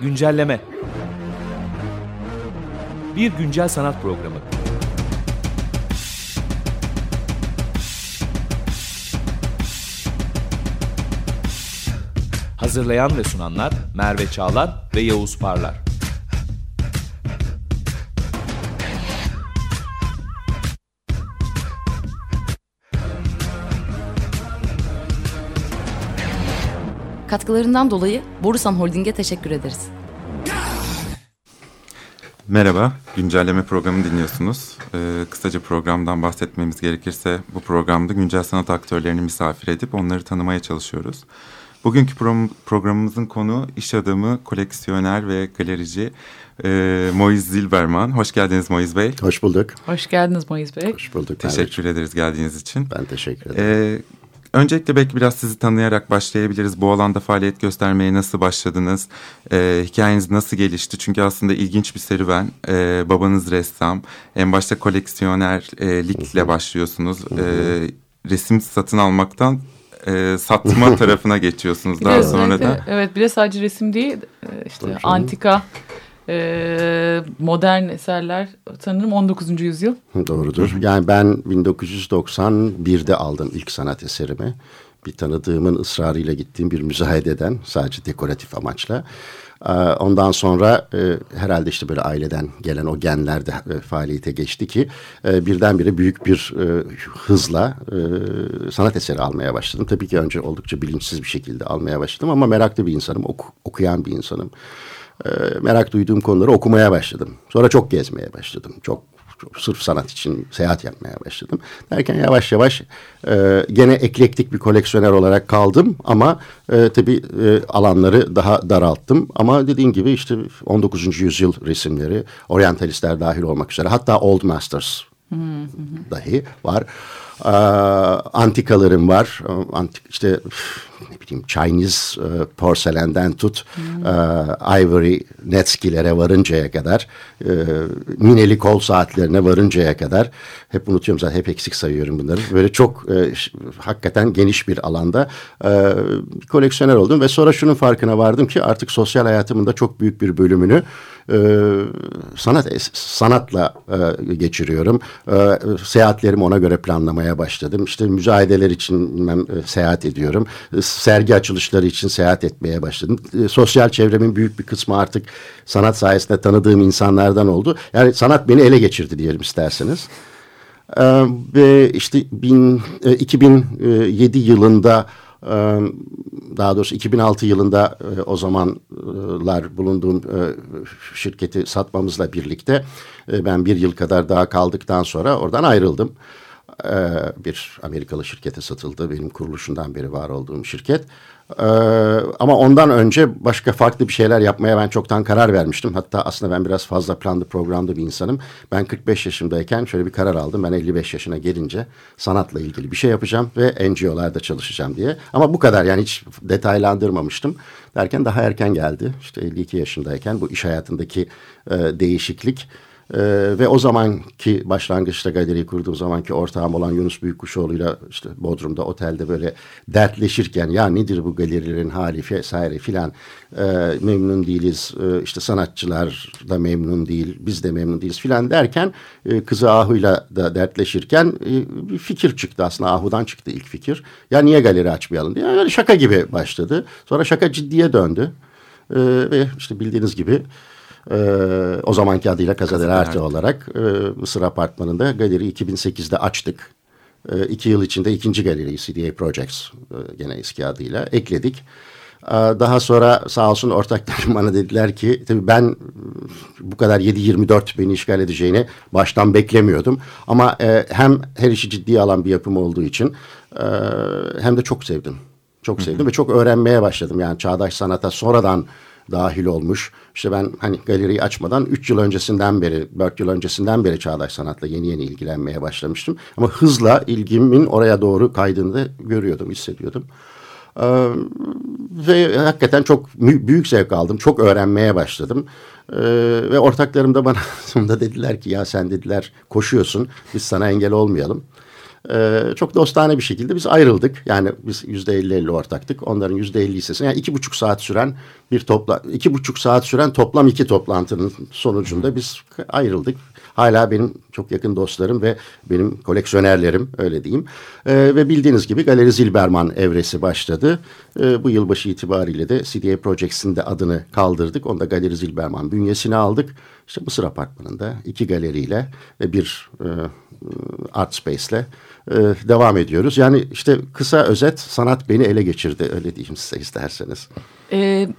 Güncelleme Bir güncel sanat programı. Hazırlayan ve sunanlar Merve Çağlar ve Yavuz Parlar. Katkılarından dolayı Borusan Holding'e teşekkür ederiz. Merhaba, güncelleme programı dinliyorsunuz. Ee, kısaca programdan bahsetmemiz gerekirse bu programda güncel sanat aktörlerini misafir edip onları tanımaya çalışıyoruz. Bugünkü pro programımızın konu iş adamı, koleksiyoner ve galerici e, Moiz Zilberman. Hoş geldiniz Moiz Bey. Hoş bulduk. Hoş geldiniz Moiz Bey. Hoş bulduk. Teşekkür ederiz geldiğiniz için. Ben teşekkür ederim. Ee, Öncelikle belki biraz sizi tanıyarak başlayabiliriz. Bu alanda faaliyet göstermeye nasıl başladınız? Ee, hikayeniz nasıl gelişti? Çünkü aslında ilginç bir serüven. Ee, babanız ressam. En başta koleksiyonerlikle başlıyorsunuz. Ee, resim satın almaktan e, satma tarafına geçiyorsunuz daha sonra da. Evet bir de sadece resim değil işte antika e, modern eserler sanırım 19. yüzyıl. Doğrudur. Yani ben 1991'de aldım ilk sanat eserimi. Bir tanıdığımın ısrarıyla gittiğim bir müzayededen sadece dekoratif amaçla. Ondan sonra e, herhalde işte böyle aileden gelen o genler de e, faaliyete geçti ki e, birdenbire büyük bir hızla sanat eseri almaya başladım. Tabii ki önce oldukça bilinçsiz bir şekilde almaya başladım ama meraklı bir insanım, oku, okuyan bir insanım e, merak duyduğum konuları okumaya başladım. Sonra çok gezmeye başladım. Çok, çok sırf sanat için seyahat yapmaya başladım. Derken yavaş yavaş e, gene eklektik bir koleksiyoner olarak kaldım ama e, tabii e, alanları daha daralttım. Ama dediğim gibi işte 19. yüzyıl resimleri, oryantalistler dahil olmak üzere hatta Old Masters dahi var. Ee, antikalarım var. Antik işte ne bileyim Chinese e, porselenden tut hmm. e, ivory netskilere varıncaya kadar e, mineli kol saatlerine varıncaya kadar hep unutuyorum zaten hep eksik sayıyorum bunları. Böyle çok e, hakikaten geniş bir alanda e, bir koleksiyoner oldum ve sonra şunun farkına vardım ki artık sosyal hayatımın da çok büyük bir bölümünü e, sanat sanatla e, geçiriyorum. E, seyahatlerimi ona göre planlamaya başladım. İşte müzayedeler için ben, e, seyahat ediyorum. E, sergi açılışları için seyahat etmeye başladım. E, sosyal çevremin büyük bir kısmı artık sanat sayesinde tanıdığım insanlardan oldu. Yani sanat beni ele geçirdi diyelim isterseniz. E, ve işte bin, e, 2007 yılında daha doğrusu 2006 yılında o zamanlar bulunduğum şirketi satmamızla birlikte ben bir yıl kadar daha kaldıktan sonra oradan ayrıldım. Bir Amerikalı şirkete satıldı. Benim kuruluşundan beri var olduğum şirket. Ee, ama ondan önce başka farklı bir şeyler yapmaya ben çoktan karar vermiştim. Hatta aslında ben biraz fazla planlı programlı bir insanım. Ben 45 yaşındayken şöyle bir karar aldım. Ben 55 yaşına gelince sanatla ilgili bir şey yapacağım ve NGO'larda çalışacağım diye. Ama bu kadar yani hiç detaylandırmamıştım. Derken daha erken geldi. İşte 52 yaşındayken bu iş hayatındaki e, değişiklik ee, ve o zamanki başlangıçta galeriyi kurduğum zamanki ortağım olan Yunus Büyükkuşoğlu'yla işte Bodrum'da otelde böyle dertleşirken ya nedir bu galerilerin hali vesaire filan e, memnun değiliz e, işte sanatçılar da memnun değil biz de memnun değiliz filan derken e, kızı Ahu'yla da dertleşirken e, bir fikir çıktı aslında. Ahu'dan çıktı ilk fikir. Ya niye galeri açmayalım? diye. Yani şaka gibi başladı. Sonra şaka ciddiye döndü. E, ve işte bildiğiniz gibi ee, o zamanki adıyla Casa del Arte olarak e, Mısır Apartmanı'nda galeri 2008'de açtık. E, iki yıl içinde ikinci galeriyi CDA Projects e, gene eski adıyla ekledik. E, daha sonra sağ olsun ortaklarım bana dediler ki tabii ben bu kadar 7-24 beni işgal edeceğini baştan beklemiyordum. Ama e, hem her işi ciddiye alan bir yapım olduğu için e, hem de çok sevdim. Çok sevdim ve çok öğrenmeye başladım. Yani çağdaş sanata sonradan dahil olmuş. İşte ben hani galeriyi açmadan 3 yıl öncesinden beri, 4 yıl öncesinden beri çağdaş sanatla yeni yeni ilgilenmeye başlamıştım. Ama hızla ilgimin oraya doğru kaydığını da görüyordum, hissediyordum. Ee, ve hakikaten çok büyük zevk aldım. Çok öğrenmeye başladım. Ee, ve ortaklarım da bana sonunda dediler ki ya sen dediler koşuyorsun biz sana engel olmayalım. E, çok dostane bir şekilde biz ayrıldık. Yani biz yüzde elli elli ortaktık. Onların yüzde elli hissesini yani iki buçuk saat süren bir topla iki buçuk saat süren toplam iki toplantının sonucunda biz ayrıldık. Hala benim çok yakın dostlarım ve benim koleksiyonerlerim öyle diyeyim. E, ve bildiğiniz gibi Galeri Zilberman evresi başladı. E, bu yılbaşı itibariyle de CDA Projects'in de adını kaldırdık. Onu da Galeri Zilberman bünyesine aldık. İşte Mısır Apartmanı'nda iki galeriyle ve bir e, art space'le e, devam ediyoruz. Yani işte kısa özet sanat beni ele geçirdi öyle diyeyim size isterseniz. Evet.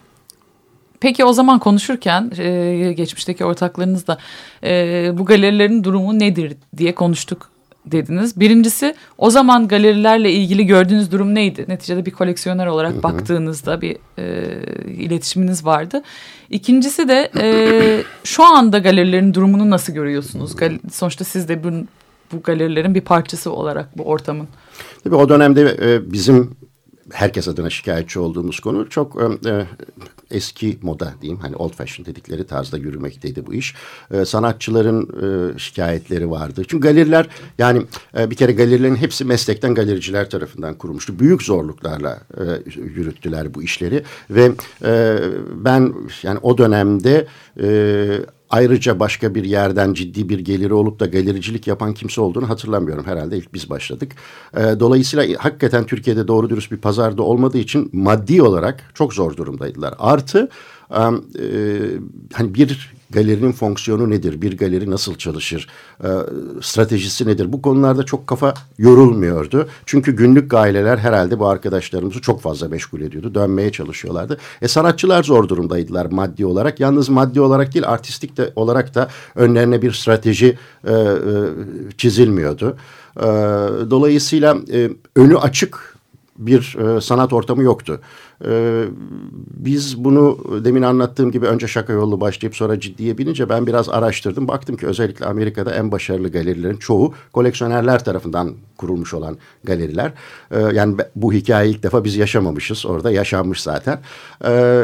Peki o zaman konuşurken e, geçmişteki ortaklarınızla e, bu galerilerin durumu nedir diye konuştuk dediniz. Birincisi o zaman galerilerle ilgili gördüğünüz durum neydi? Neticede bir koleksiyoner olarak Hı -hı. baktığınızda bir e, iletişiminiz vardı. İkincisi de e, şu anda galerilerin durumunu nasıl görüyorsunuz? Gal sonuçta siz de bu, bu galerilerin bir parçası olarak bu ortamın. Tabii o dönemde e, bizim herkes adına şikayetçi olduğumuz konu çok e, e, eski moda diyeyim hani old fashion dedikleri tarzda yürümekteydi bu iş. E, sanatçıların e, şikayetleri vardı. Çünkü galeriler yani e, bir kere galerilerin hepsi meslekten galericiler tarafından kurulmuştu. Büyük zorluklarla e, yürüttüler bu işleri ve e, ben yani o dönemde e, ayrıca başka bir yerden ciddi bir geliri olup da galericilik yapan kimse olduğunu hatırlamıyorum. Herhalde ilk biz başladık. E, dolayısıyla hakikaten Türkiye'de doğru dürüst bir pazarda olmadığı için maddi olarak çok zor durumdaydılar. Artı e, hani bir galerinin fonksiyonu nedir? Bir galeri nasıl çalışır? E, stratejisi nedir? Bu konularda çok kafa yorulmuyordu. Çünkü günlük aileler herhalde bu arkadaşlarımızı çok fazla meşgul ediyordu. Dönmeye çalışıyorlardı. E sanatçılar zor durumdaydılar maddi olarak. Yalnız maddi olarak değil artistik de olarak da önlerine bir strateji e, e, çizilmiyordu. E, dolayısıyla e, önü açık bir e, sanat ortamı yoktu. Ee, biz bunu demin anlattığım gibi önce şaka yollu başlayıp sonra ciddiye binince ben biraz araştırdım. Baktım ki özellikle Amerika'da en başarılı galerilerin çoğu koleksiyonerler tarafından kurulmuş olan galeriler. Ee, yani bu hikayeyi ilk defa biz yaşamamışız. Orada yaşanmış zaten. Ee,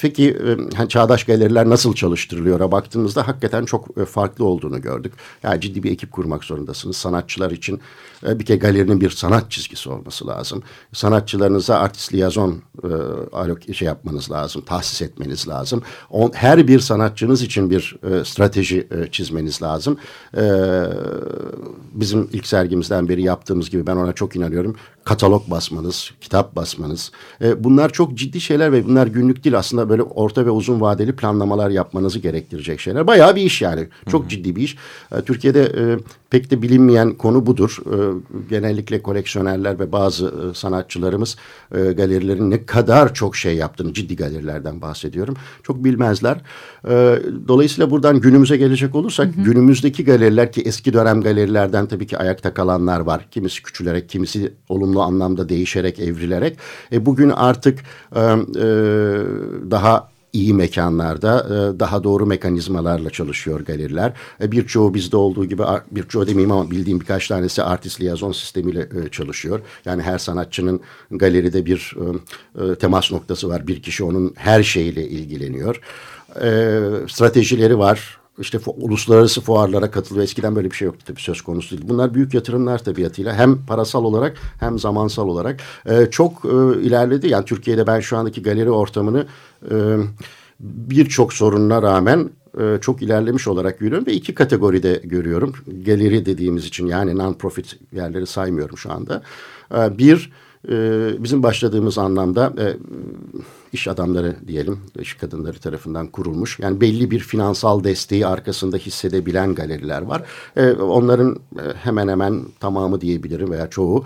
peki e, hani çağdaş galeriler nasıl çalıştırılıyor? Baktığımızda hakikaten çok e, farklı olduğunu gördük. Yani ciddi bir ekip kurmak zorundasınız. Sanatçılar için e, bir kere galerinin bir sanat çizgisi olması lazım. Sanatçılarınıza artist liyazon e, şey yapmanız lazım, tahsis etmeniz lazım. On, her bir sanatçınız için bir e, strateji e, çizmeniz lazım. E, bizim ilk sergimizden beri yaptığımız gibi ben ona çok inanıyorum. Katalog basmanız, kitap basmanız. E, bunlar çok ciddi şeyler ve bunlar günlük değil aslında böyle orta ve uzun vadeli planlamalar yapmanızı gerektirecek şeyler. Bayağı bir iş yani. Çok Hı -hı. ciddi bir iş. E, Türkiye'de e, pek de bilinmeyen konu budur. E, genellikle koleksiyonerler ve bazı e, sanatçılarımız e, galerilerin ne kadar çok şey yaptığını ciddi galerilerden bahsediyorum. Çok bilmezler. E, dolayısıyla buradan günümüze gelecek olursak hı hı. günümüzdeki galeriler ki eski dönem galerilerden tabii ki ayakta kalanlar var. Kimisi küçülerek, kimisi olumlu anlamda değişerek, evrilerek. E, bugün artık e, e, daha iyi mekanlarda e, daha doğru mekanizmalarla çalışıyor galeriler. E, birçoğu bizde olduğu gibi birçoğu demeyeyim ama bildiğim birkaç tanesi artist liyazon sistemiyle e, çalışıyor. Yani her sanatçının galeride bir temas noktası var. Bir kişi onun her şeyle ilgileniyor. Stratejileri var işte uluslararası fuarlara katılıyor. Eskiden böyle bir şey yoktu tabii söz konusu değil. Bunlar büyük yatırımlar tabiatıyla hem parasal olarak hem zamansal olarak e, çok e, ilerledi. Yani Türkiye'de ben şu andaki galeri ortamını birçok sorununa rağmen e, çok ilerlemiş olarak görüyorum ve iki kategoride görüyorum. Galeri dediğimiz için yani non-profit yerleri saymıyorum şu anda. E, bir e, bizim başladığımız anlamda e, iş adamları diyelim, iş kadınları tarafından kurulmuş. Yani belli bir finansal desteği arkasında hissedebilen galeriler var. Onların hemen hemen tamamı diyebilirim veya çoğu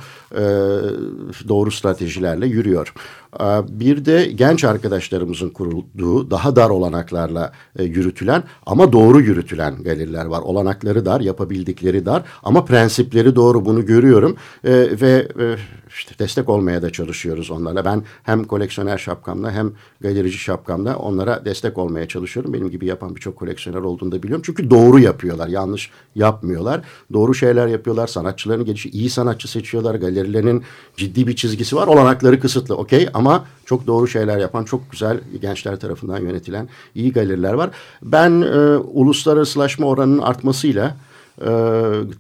doğru stratejilerle yürüyor. E, bir de genç arkadaşlarımızın kurulduğu daha dar olanaklarla e, yürütülen ama doğru yürütülen galeriler var. Olanakları dar, yapabildikleri dar ama prensipleri doğru bunu görüyorum e, ve e, işte destek olmaya da çalışıyoruz onlarla. Ben hem koleksiyoner şapkamla hem galerici şapkamda onlara destek olmaya çalışıyorum. Benim gibi yapan birçok koleksiyoner olduğunu da biliyorum. Çünkü doğru yapıyorlar, yanlış yapmıyorlar. Doğru şeyler yapıyorlar. Sanatçıların gelişi iyi sanatçı seçiyorlar. Galerilerinin ciddi bir çizgisi var. Olanakları kısıtlı okey ama çok doğru şeyler yapan, çok güzel gençler tarafından yönetilen iyi galeriler var. Ben e, uluslararasılaşma oranının artmasıyla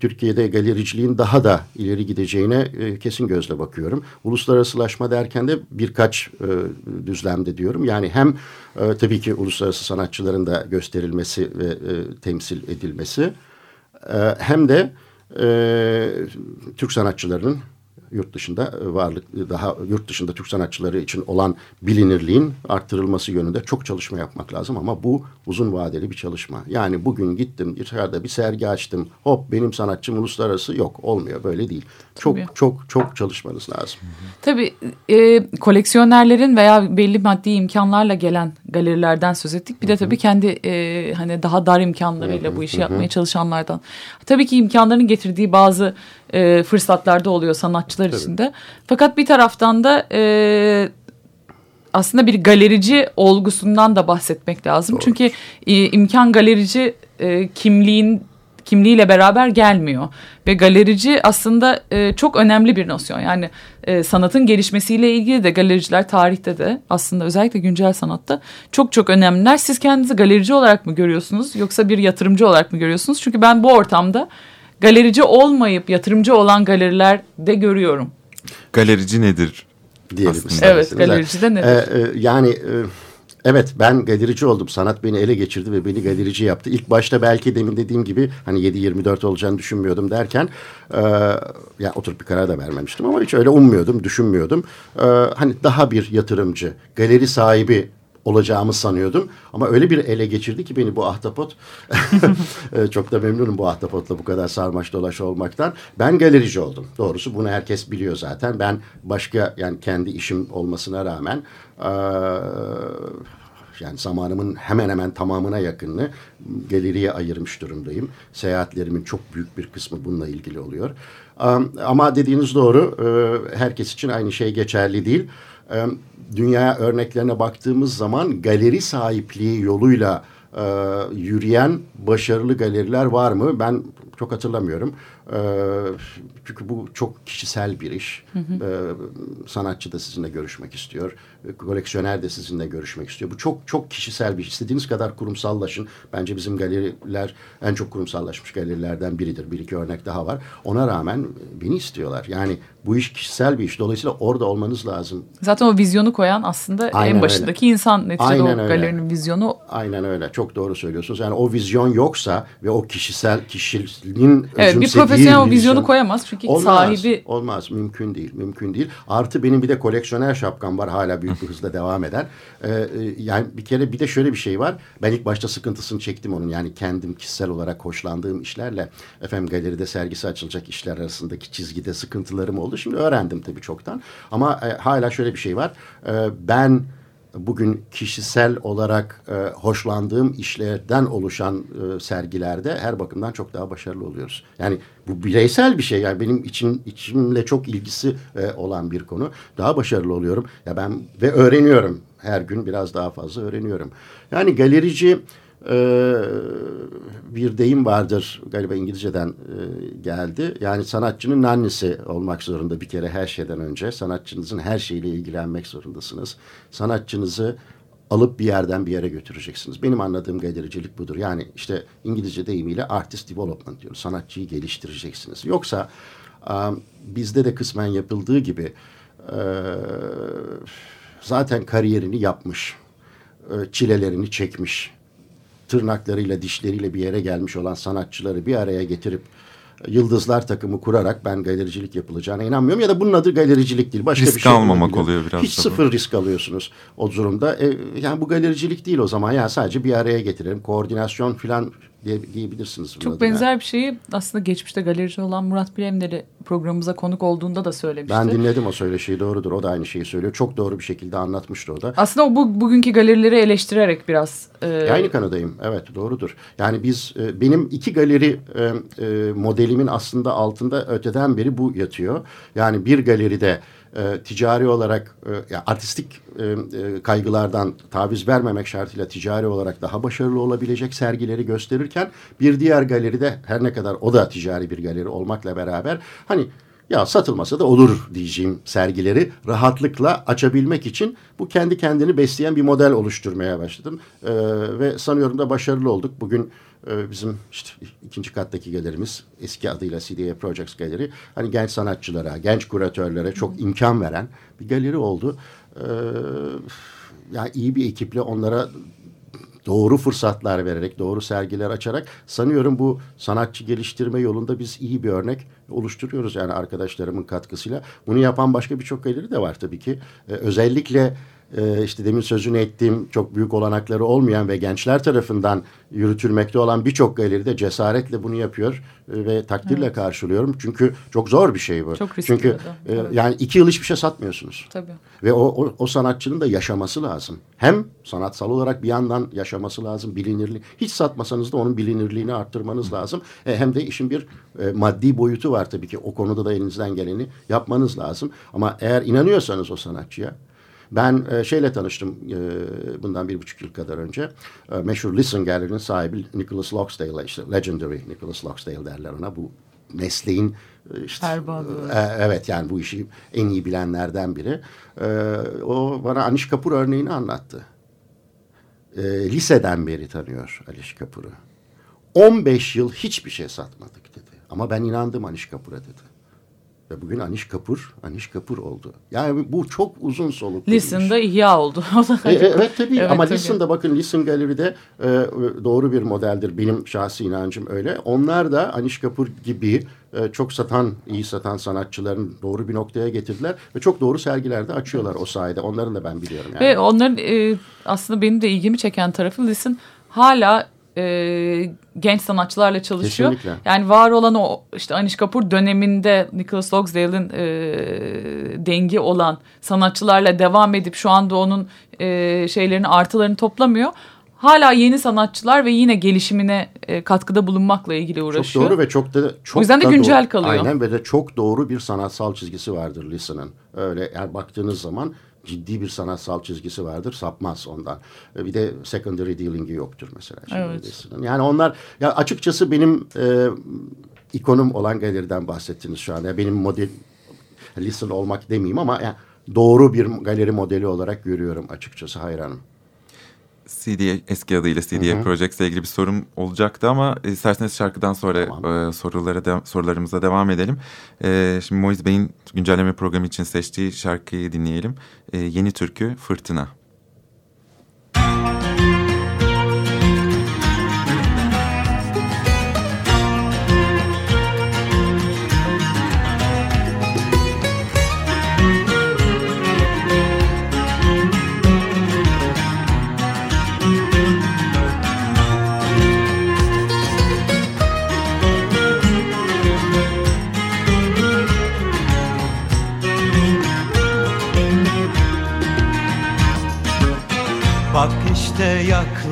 Türkiye'de galericiliğin daha da ileri gideceğine e, kesin gözle bakıyorum. Uluslararasılaşma derken de birkaç e, düzlemde diyorum. Yani hem e, tabii ki uluslararası sanatçıların da gösterilmesi ve e, temsil edilmesi e, hem de e, Türk sanatçılarının yurt dışında e, varlık daha yurt dışında Türk sanatçıları için olan bilinirliğin arttırılması yönünde çok çalışma yapmak lazım ama bu uzun vadeli bir çalışma. Yani bugün gittim dışarıda bir sergi açtım. Hop benim sanatçım uluslararası yok olmuyor böyle değil. Çok Tabii. çok çok çalışmanız lazım. Tabii e, koleksiyonerlerin veya belli maddi imkanlarla gelen galerilerden söz ettik. Bir de tabii kendi e, hani daha dar imkanlarıyla bu işi yapmaya çalışanlardan. Tabii ki imkanların getirdiği bazı e, fırsatlarda oluyor sanatçılar Tabii. için de. Fakat bir taraftan da e, aslında bir galerici olgusundan da bahsetmek lazım. Doğru. Çünkü e, imkan galerici e, kimliğin kimliğiyle beraber gelmiyor. Ve galerici aslında e, çok önemli bir nosyon. Yani e, sanatın gelişmesiyle ilgili de galericiler tarihte de aslında özellikle güncel sanatta çok çok önemliler. Siz kendinizi galerici olarak mı görüyorsunuz yoksa bir yatırımcı olarak mı görüyorsunuz? Çünkü ben bu ortamda galerici olmayıp yatırımcı olan galeriler de görüyorum. Galerici nedir? Diyelim Evet galerici de nedir? Ee, yani e, evet ben galerici oldum. Sanat beni ele geçirdi ve beni galerici yaptı. İlk başta belki demin dediğim gibi hani 7-24 olacağını düşünmüyordum derken e, ya oturup bir karar da vermemiştim ama hiç öyle ummuyordum, düşünmüyordum. E, hani daha bir yatırımcı, galeri sahibi olacağımı sanıyordum. Ama öyle bir ele geçirdi ki beni bu ahtapot. Çok da memnunum bu ahtapotla bu kadar sarmaş dolaş olmaktan. Ben galerici oldum. Doğrusu bunu herkes biliyor zaten. Ben başka yani kendi işim olmasına rağmen yani zamanımın hemen hemen tamamına yakınını galeriye ayırmış durumdayım. Seyahatlerimin çok büyük bir kısmı bununla ilgili oluyor. Ama dediğiniz doğru herkes için aynı şey geçerli değil dünya örneklerine baktığımız zaman galeri sahipliği yoluyla e, yürüyen başarılı galeriler var mı? Ben çok hatırlamıyorum. Çünkü bu çok kişisel bir iş. Hı hı. Sanatçı da sizinle görüşmek istiyor. Koleksiyoner de sizinle görüşmek istiyor. Bu çok çok kişisel bir iş. İstediğiniz kadar kurumsallaşın. Bence bizim galeriler en çok kurumsallaşmış galerilerden biridir. Bir iki örnek daha var. Ona rağmen beni istiyorlar. Yani bu iş kişisel bir iş. Dolayısıyla orada olmanız lazım. Zaten o vizyonu koyan aslında Aynen en başındaki öyle. insan. Neticede Aynen o öyle. galerinin vizyonu. Aynen öyle. Çok doğru söylüyorsunuz. Yani o vizyon yoksa ve o kişisel kişiliğin evet, bir profesyonel o vizyonu koyamaz. Çünkü olmaz, sahibi. Olmaz. Mümkün değil. Mümkün değil. Artı benim bir de koleksiyoner şapkam var. Hala büyük bir hızla devam eden. Ee, yani bir kere bir de şöyle bir şey var. Ben ilk başta sıkıntısını çektim onun. Yani kendim kişisel olarak hoşlandığım işlerle efendim galeride sergisi açılacak işler arasındaki çizgide sıkıntılarım oldu oldu. Şimdi öğrendim tabii çoktan. Ama e, hala şöyle bir şey var. E, ben bugün kişisel olarak e, hoşlandığım işlerden oluşan e, sergilerde her bakımdan çok daha başarılı oluyoruz. Yani bu bireysel bir şey. Yani benim için içimle çok ilgisi e, olan bir konu. Daha başarılı oluyorum. Ya ben ve öğreniyorum. Her gün biraz daha fazla öğreniyorum. Yani galerici ee, bir deyim vardır galiba İngilizceden e, geldi. Yani sanatçının annesi olmak zorunda bir kere her şeyden önce. Sanatçınızın her şeyle ilgilenmek zorundasınız. Sanatçınızı alıp bir yerden bir yere götüreceksiniz. Benim anladığım galericilik budur. Yani işte İngilizce deyimiyle artist development diyoruz. Sanatçıyı geliştireceksiniz. Yoksa bizde de kısmen yapıldığı gibi e, zaten kariyerini yapmış, e, çilelerini çekmiş tırnaklarıyla dişleriyle bir yere gelmiş olan sanatçıları bir araya getirip yıldızlar takımı kurarak ben galericilik yapılacağına inanmıyorum. Ya da bunun adı galericilik değil. Başka risk bir şey almamak oluyor biraz. Hiç sıfır bu. risk alıyorsunuz o durumda. E, yani bu galericilik değil o zaman. Yani sadece bir araya getirelim. Koordinasyon falan diye, diyebilirsiniz. Çok benzer bir şeyi aslında geçmişte galerici olan Murat Bilemleri programımıza konuk olduğunda da söylemişti. Ben dinledim o söyleşiyi doğrudur. O da aynı şeyi söylüyor. Çok doğru bir şekilde anlatmıştı o da. Aslında o bu, bugünkü galerileri eleştirerek biraz. E... Aynı kanadayım. Evet doğrudur. Yani biz e, benim iki galeri e, e, modelimin aslında altında öteden beri bu yatıyor. Yani bir galeride e, ticari olarak e, yani artistik e, e, kaygılardan taviz vermemek şartıyla ticari olarak daha başarılı olabilecek sergileri gösterirken bir diğer galeride her ne kadar o da ticari bir galeri olmakla beraber hani ya satılmasa da olur diyeceğim sergileri rahatlıkla açabilmek için bu kendi kendini besleyen bir model oluşturmaya başladım. Ee, ve sanıyorum da başarılı olduk. Bugün e, bizim işte ikinci kattaki galerimiz eski adıyla CDA Projects Galeri hani genç sanatçılara, genç kuratörlere çok imkan veren bir galeri oldu. Ee, yani iyi bir ekiple onlara doğru fırsatlar vererek, doğru sergiler açarak sanıyorum bu sanatçı geliştirme yolunda biz iyi bir örnek oluşturuyoruz yani arkadaşlarımın katkısıyla. Bunu yapan başka birçok galeri de var tabii ki. Ee, özellikle e, işte demin sözünü ettiğim çok büyük olanakları olmayan ve gençler tarafından yürütülmekte olan birçok galeri de cesaretle bunu yapıyor e, ve takdirle evet. karşılıyorum. Çünkü çok zor bir şey bu. Çok riskli. Çünkü e, evet. yani iki yıl hiçbir şey satmıyorsunuz. Tabii. Ve o, o, o sanatçının da yaşaması lazım. Hem sanatsal olarak bir yandan yaşaması lazım, bilinirliği. Hiç satmasanız da onun bilinirliğini arttırmanız lazım. E, hem de işin bir e, maddi boyutu var tabii ki. O konuda da elinizden geleni yapmanız lazım. Ama eğer inanıyorsanız o sanatçıya ben e, şeyle tanıştım e, bundan bir buçuk yıl kadar önce. E, meşhur Listen Gallery'nin sahibi Nicholas Loxdale, işte Legendary Nicholas Loxdale derler ona. Bu mesleğin e, işte, e, evet yani bu işi en iyi bilenlerden biri. E, o bana Anish Kapoor örneğini anlattı. E, liseden beri tanıyor Anish Kapoor'u. 15 yıl hiçbir şey satmadık dedi. Ama ben inandım Anish Kapoor'a dedi. Ve bugün Aniş Kapur, Aniş Kapur oldu. Yani bu çok uzun soluklu Listen'da ihya oldu. e, e, evet tabii evet, ama tabii. Listen'da bakın Listen Gallery'de e, doğru bir modeldir. Benim şahsi inancım öyle. Onlar da Aniş Kapur gibi e, çok satan, iyi satan sanatçıların doğru bir noktaya getirdiler. Ve çok doğru sergilerde açıyorlar o sayede. Onların da ben biliyorum. Yani. Ve onların e, aslında benim de ilgimi çeken tarafı Listen hala e, genç sanatçılarla çalışıyor. Kesinlikle. Yani var olan o işte Anish Kapoor döneminde Nicholas Logsdale'in e, dengi olan sanatçılarla devam edip şu anda onun e, şeylerini artılarını toplamıyor. Hala yeni sanatçılar ve yine gelişimine e, katkıda bulunmakla ilgili uğraşıyor. Çok doğru ve çok da çok o yüzden de güncel doğru. kalıyor. Aynen ve de çok doğru bir sanatsal çizgisi vardır Listen'ın. Öyle eğer baktığınız zaman ciddi bir sanatsal çizgisi vardır. Sapmaz ondan. E, bir de secondary dealing'i yoktur mesela. Evet. Yani onlar ya açıkçası benim e, ikonum olan galeriden bahsettiniz şu anda. benim model listen olmak demeyeyim ama yani doğru bir galeri modeli olarak görüyorum açıkçası hayranım. CDA eski adıyla CDA Projects ile ilgili bir sorum olacaktı ama isterseniz şarkıdan sonra tamam. e, sorulara de, sorularımıza devam edelim. E, şimdi Moiz Bey'in güncelleme programı için seçtiği şarkıyı dinleyelim. E, yeni türkü Fırtına.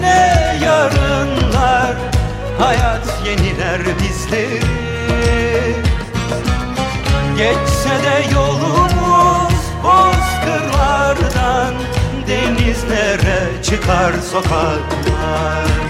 ne yarınlar Hayat yeniler bizleri Geçse de yolumuz bozkırlardan Denizlere çıkar sokaklar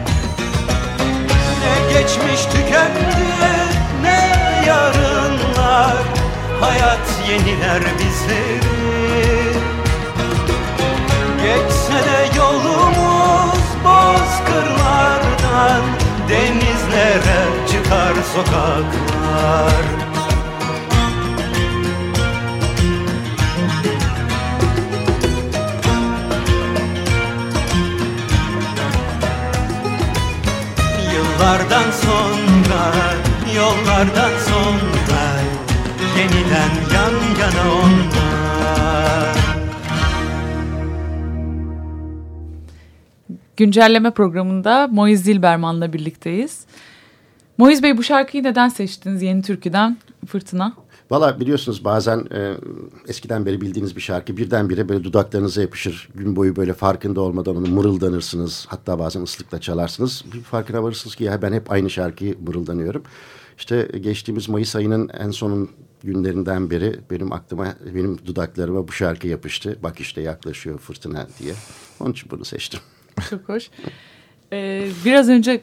geçmiş tükendi, ne yarınlar Hayat yeniler bizleri Geçse de yolumuz bozkırlardan Denizlere çıkar sokaklar yollardan sonra Yeniden yan yana onlar Güncelleme programında Moiz Zilberman'la birlikteyiz. Moiz Bey bu şarkıyı neden seçtiniz Yeni Türkü'den Fırtına? Valla biliyorsunuz bazen e, eskiden beri bildiğiniz bir şarkı birdenbire böyle dudaklarınıza yapışır. Gün boyu böyle farkında olmadan onu mırıldanırsınız. Hatta bazen ıslıkla çalarsınız. Bir farkına varırsınız ki ya ben hep aynı şarkıyı mırıldanıyorum. İşte geçtiğimiz Mayıs ayının en sonun günlerinden beri benim aklıma, benim dudaklarıma bu şarkı yapıştı. Bak işte yaklaşıyor fırtına diye. Onun için bunu seçtim. Çok hoş. Ee, biraz önce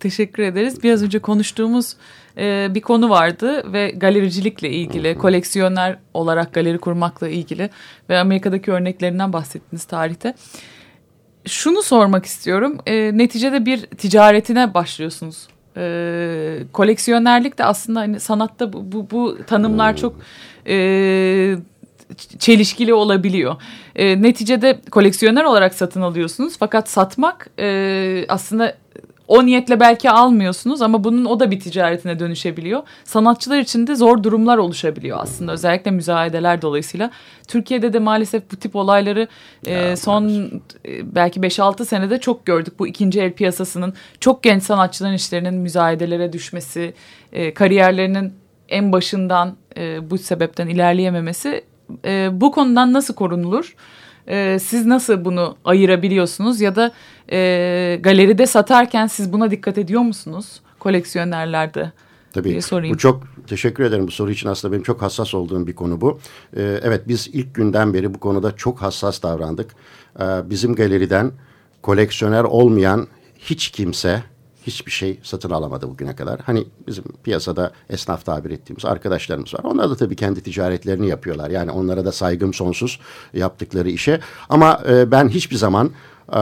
teşekkür ederiz. Biraz önce konuştuğumuz e, bir konu vardı ve galericilikle ilgili, koleksiyoner olarak galeri kurmakla ilgili ve Amerika'daki örneklerinden bahsettiniz tarihte. Şunu sormak istiyorum. E, neticede bir ticaretine başlıyorsunuz. E, koleksiyonerlik de aslında hani sanatta bu, bu, bu tanımlar çok e, çelişkili olabiliyor. E, neticede koleksiyoner olarak satın alıyorsunuz fakat satmak e, aslında o niyetle belki almıyorsunuz ama bunun o da bir ticaretine dönüşebiliyor. Sanatçılar için de zor durumlar oluşabiliyor aslında özellikle müzayedeler dolayısıyla. Türkiye'de de maalesef bu tip olayları e, son e, belki 5-6 senede çok gördük. Bu ikinci el piyasasının çok genç sanatçıların işlerinin müzayedelere düşmesi, e, kariyerlerinin en başından e, bu sebepten ilerleyememesi e, bu konudan nasıl korunulur? E, siz nasıl bunu ayırabiliyorsunuz ya da e, galeride satarken siz buna dikkat ediyor musunuz koleksiyonerlerde? Tabii. diye sorayım. Bu çok teşekkür ederim bu soru için aslında benim çok hassas olduğum bir konu bu. Ee, evet biz ilk günden beri bu konuda çok hassas davrandık. Ee, bizim galeriden koleksiyoner olmayan hiç kimse hiçbir şey satın alamadı bugüne kadar. Hani bizim piyasada esnaf tabir ettiğimiz arkadaşlarımız var. Onlar da tabii kendi ticaretlerini yapıyorlar. Yani onlara da saygım sonsuz yaptıkları işe. Ama e, ben hiçbir zaman e,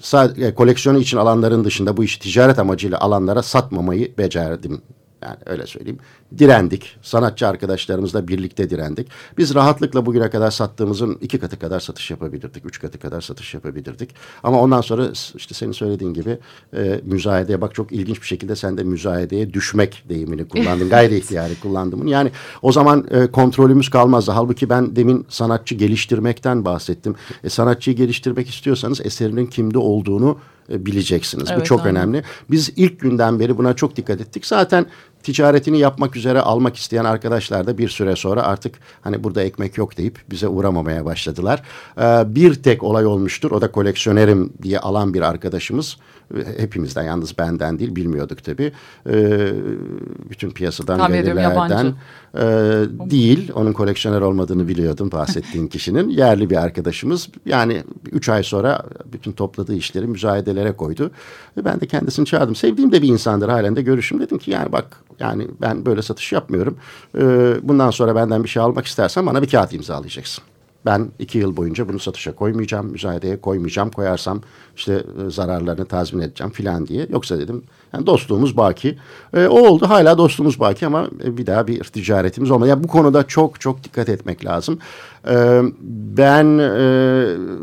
sadece koleksiyonu için alanların dışında bu işi ticaret amacıyla alanlara satmamayı becerdim. Yani öyle söyleyeyim. Direndik. Sanatçı arkadaşlarımızla birlikte direndik. Biz rahatlıkla bugüne kadar sattığımızın iki katı kadar satış yapabilirdik. Üç katı kadar satış yapabilirdik. Ama ondan sonra işte senin söylediğin gibi e, müzayedeye bak çok ilginç bir şekilde sen de müzayedeye düşmek deyimini kullandın. Gayri ihtiyari kullandım bunu. Yani o zaman e, kontrolümüz kalmazdı. Halbuki ben demin sanatçı geliştirmekten bahsettim. E, sanatçıyı geliştirmek istiyorsanız eserinin kimde olduğunu e, bileceksiniz. Bu Evet, çok aynen. önemli. Biz ilk günden beri buna çok dikkat ettik. Zaten ticaretini yapmak üzere almak isteyen arkadaşlar da bir süre sonra artık hani burada ekmek yok deyip bize uğramamaya başladılar. Ee, bir tek olay olmuştur. O da koleksiyonerim diye alan bir arkadaşımız. Hepimizden yalnız benden değil bilmiyorduk tabii. Ee, bütün piyasadan Tahmin galerilerden e, değil. Onun koleksiyoner olmadığını biliyordum bahsettiğin kişinin. Yerli bir arkadaşımız. Yani üç ay sonra bütün topladığı işleri müzayedelere koydu. Ben de kendisini çağırdım. Sevdiğim de bir insandır halen de görüşüm. Dedim ki yani bak yani ben böyle satış yapmıyorum. Ee, bundan sonra benden bir şey almak istersen bana bir kağıt imzalayacaksın. Ben iki yıl boyunca bunu satışa koymayacağım, müzayedeye koymayacağım. Koyarsam işte e, zararlarını tazmin edeceğim filan diye. Yoksa dedim yani dostluğumuz baki. E, o oldu hala dostluğumuz baki ama e, bir daha bir ticaretimiz olmadı. Yani bu konuda çok çok dikkat etmek lazım. E, ben e,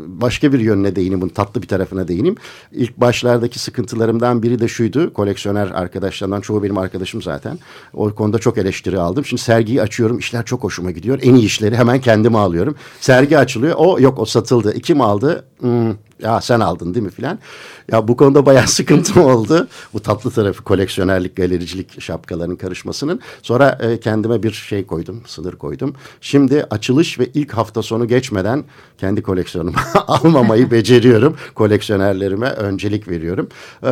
başka bir yönüne değineyim, bunun tatlı bir tarafına değineyim. İlk başlardaki sıkıntılarımdan biri de şuydu. Koleksiyoner arkadaşlarımdan çoğu benim arkadaşım zaten. O konuda çok eleştiri aldım. Şimdi sergiyi açıyorum, işler çok hoşuma gidiyor. En iyi işleri hemen kendime alıyorum. Sergi açılıyor, o yok o satıldı. Kim aldı? "Hmm, ya sen aldın değil mi filan. Ya bu konuda bayağı sıkıntım oldu. Bu tatlı tarafı koleksiyonerlik, galericilik şapkalarının karışmasının. Sonra e, kendime bir şey koydum, sınır koydum. Şimdi açılış ve ilk hafta sonu geçmeden kendi koleksiyonumu almamayı beceriyorum. Koleksiyonerlerime öncelik veriyorum. Ee,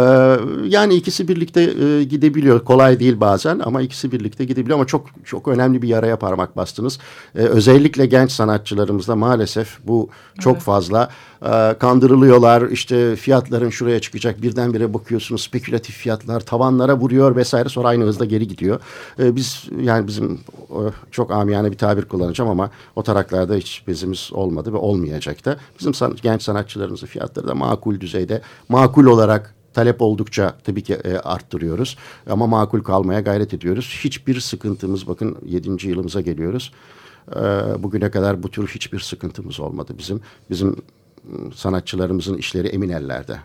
yani ikisi birlikte e, gidebiliyor. Kolay değil bazen ama ikisi birlikte gidebiliyor. Ama çok çok önemli bir yaraya parmak bastınız. Ee, özellikle genç sanatçılarımızda maalesef bu çok fazla e, kandırılıyorlar. İşte fiyatların şuraya çıkacak birdenbire bakıyorsunuz spekülatif fiyatlar tavanlara vuruyor vesaire sonra aynı hızda geri gidiyor. Ee, biz yani bizim e, çok amiyane bir tabir kullanacağım ama o taraklarda hiç bezimiz olmadı ve olmayacak da. Bizim san- genç sanatçılarımızın fiyatları da makul düzeyde makul olarak talep oldukça tabii ki e, arttırıyoruz ama makul kalmaya gayret ediyoruz. Hiçbir sıkıntımız bakın 7. yılımıza geliyoruz. Ee, bugüne kadar bu tür hiçbir sıkıntımız olmadı bizim. Bizim sanatçılarımızın işleri emin ellerde.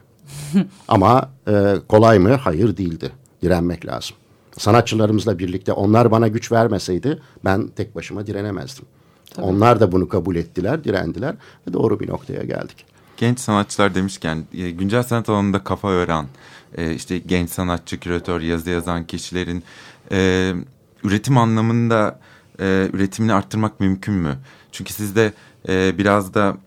Ama e, kolay mı? Hayır değildi. Direnmek lazım. Sanatçılarımızla birlikte onlar bana güç vermeseydi ben tek başıma direnemezdim. Onlar da bunu kabul ettiler, direndiler ve doğru bir noktaya geldik. Genç sanatçılar demişken e, güncel sanat alanında kafa ören e, işte genç sanatçı, küratör, yazı yazan kişilerin e, üretim anlamında e, üretimini arttırmak mümkün mü? Çünkü siz de e, biraz da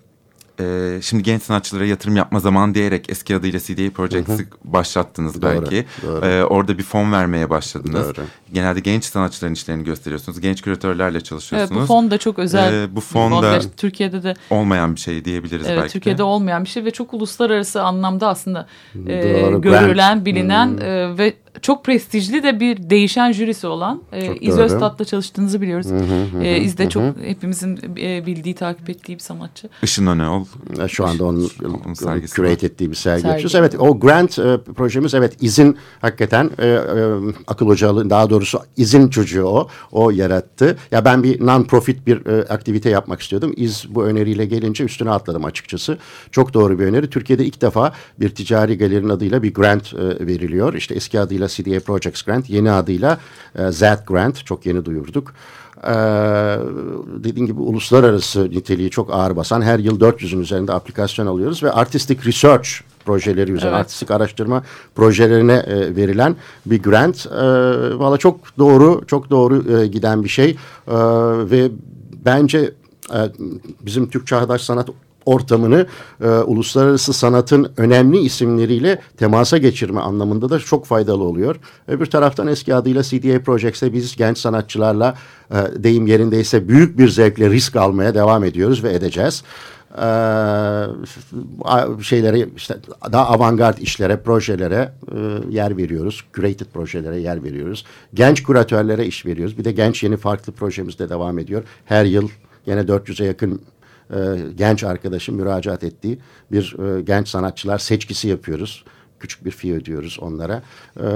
e, şimdi genç sanatçılara yatırım yapma zamanı diyerek eski adıyla CDA Projects'i başlattınız Doğru, belki. doğru. E, orada bir fon vermeye başladınız. Doğru. Genelde genç sanatçıların işlerini gösteriyorsunuz. Genç küratörlerle Evet, çalışıyorsunuz. bu fon da çok özel. Ee, bu fon fon. da- Türkiye'de de Olmayan bir şey diyebiliriz Evet, belki Türkiye'de de. olmayan bir şey ve çok uluslararası anlamda aslında e, Doğru, görülen, grant. bilinen e, ve çok prestijli de bir değişen jürisi olan e, İz. Öztat'la çalıştığınızı biliyoruz. E, İz de çok hepimizin e, bildiği, takip ettiği bir sanatçı. Işın Önel. E, Şu anda onun, Onun sergisi curate ettiği bir sergi Sergi. yapıyoruz. Evet o grant e, projemiz evet izin hakikaten e, e, akıl hocalığı daha doğrusu izin çocuğu o. O yarattı. Ya ben bir non-profit bir e, aktivite yapmak istiyordum. İz bu öneriyle gelince üstüne atladım açıkçası. Çok doğru bir öneri. Türkiye'de ilk defa bir ticari galerinin adıyla bir grant e, veriliyor. İşte eski adıyla CDA Projects Grant, yeni adıyla e, Z Grant. Çok yeni duyurduk. Ee, dediğim gibi uluslararası niteliği çok ağır basan her yıl 400'ün üzerinde aplikasyon alıyoruz ve artistic research projeleri üzerine, Evet. artistik araştırma projelerine e, verilen bir grant. E, Valla çok doğru, çok doğru e, giden bir şey E, ve bence e, bizim Türk Çağdaş Sanat ortamını e, uluslararası sanatın önemli isimleriyle temasa geçirme anlamında da çok faydalı oluyor. Öbür taraftan eski adıyla CDA Projects'te biz genç sanatçılarla e, deyim yerindeyse büyük bir zevkle risk almaya devam ediyoruz ve edeceğiz. E, şeylere işte daha avantgard işlere, projelere e, yer veriyoruz. Curated projelere yer veriyoruz. Genç kuratörlere iş veriyoruz. Bir de genç yeni farklı projemiz de devam ediyor. Her yıl yine 400'e yakın e, genç arkadaşın müracaat ettiği bir e, genç sanatçılar seçkisi yapıyoruz. Küçük bir fee ödüyoruz onlara. E,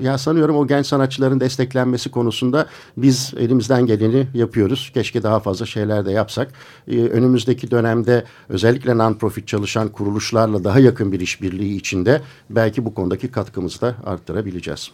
ya sanıyorum o genç sanatçıların desteklenmesi konusunda biz elimizden geleni yapıyoruz. Keşke daha fazla şeyler de yapsak. E, önümüzdeki dönemde özellikle non-profit çalışan kuruluşlarla daha yakın bir işbirliği içinde belki bu konudaki katkımızı da arttırabileceğiz.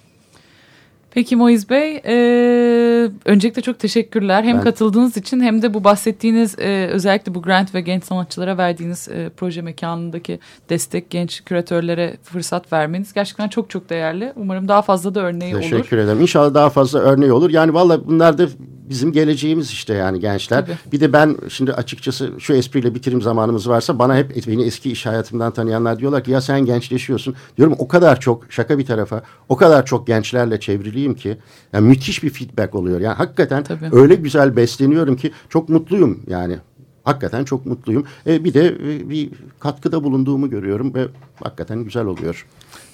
Peki Moiz Bey, e, öncelikle çok teşekkürler. Hem Ben- katıldığınız için hem de bu bahsettiğiniz e, özellikle bu grant ve genç sanatçılara verdiğiniz e, proje mekanındaki destek, genç küratörlere fırsat vermeniz gerçekten çok çok değerli. Umarım daha fazla da örneği olur. Teşekkür ederim. İnşallah daha fazla örneği olur. Yani valla bunlar da bizim geleceğimiz işte yani gençler. Tabii. Bir de ben şimdi açıkçası şu espriyle bitirim zamanımız varsa bana hep beni eski iş hayatımdan tanıyanlar diyorlar ki ya sen gençleşiyorsun. Diyorum o kadar çok şaka bir tarafa o kadar çok gençlerle çevriliyim ki yani müthiş bir feedback oluyor. Yani hakikaten Tabii. öyle güzel besleniyorum ki çok mutluyum yani. Hakikaten çok mutluyum. E, bir de e, bir katkıda bulunduğumu görüyorum ve hakikaten güzel oluyor.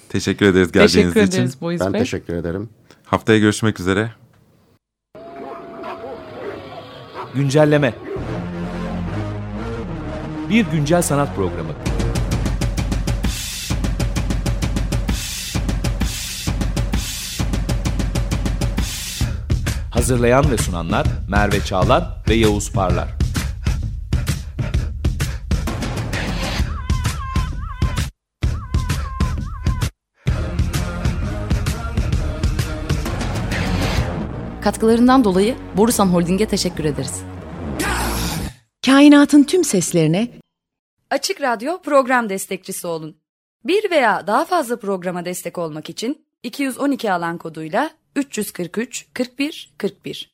Teşekkür ederiz geldiğiniz Teşekkür için. ederiz Ben Bey. teşekkür ederim. Haftaya görüşmek üzere. Güncelleme. Bir güncel sanat programı. Hazırlayan ve sunanlar Merve Çağlar ve Yavuz Parlar. Katkılarından dolayı Borusan Holding'e teşekkür ederiz. Kainatın tüm seslerine Açık Radyo program destekçisi olun. Bir veya daha fazla programa destek olmak için 212 alan koduyla 343 41 41